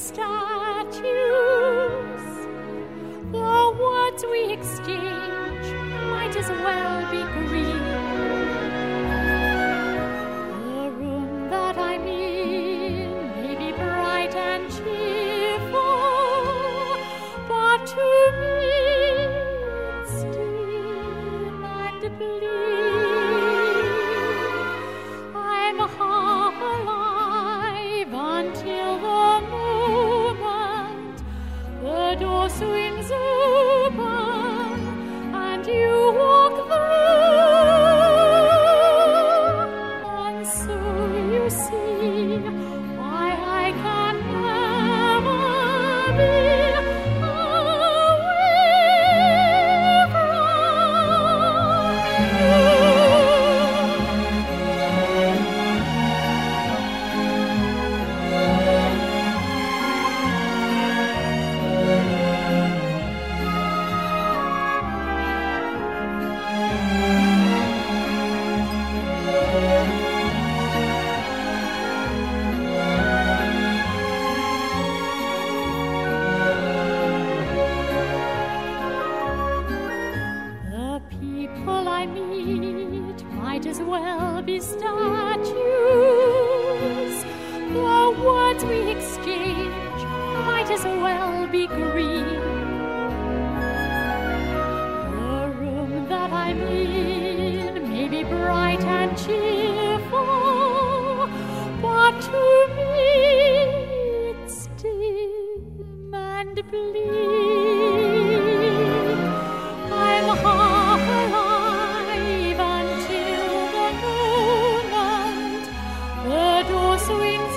statues. The words we exchange might as well be green. I meet might as well be statues. The words we exchange might as well be green. The room that I'm in may be bright and cheerful, but to swing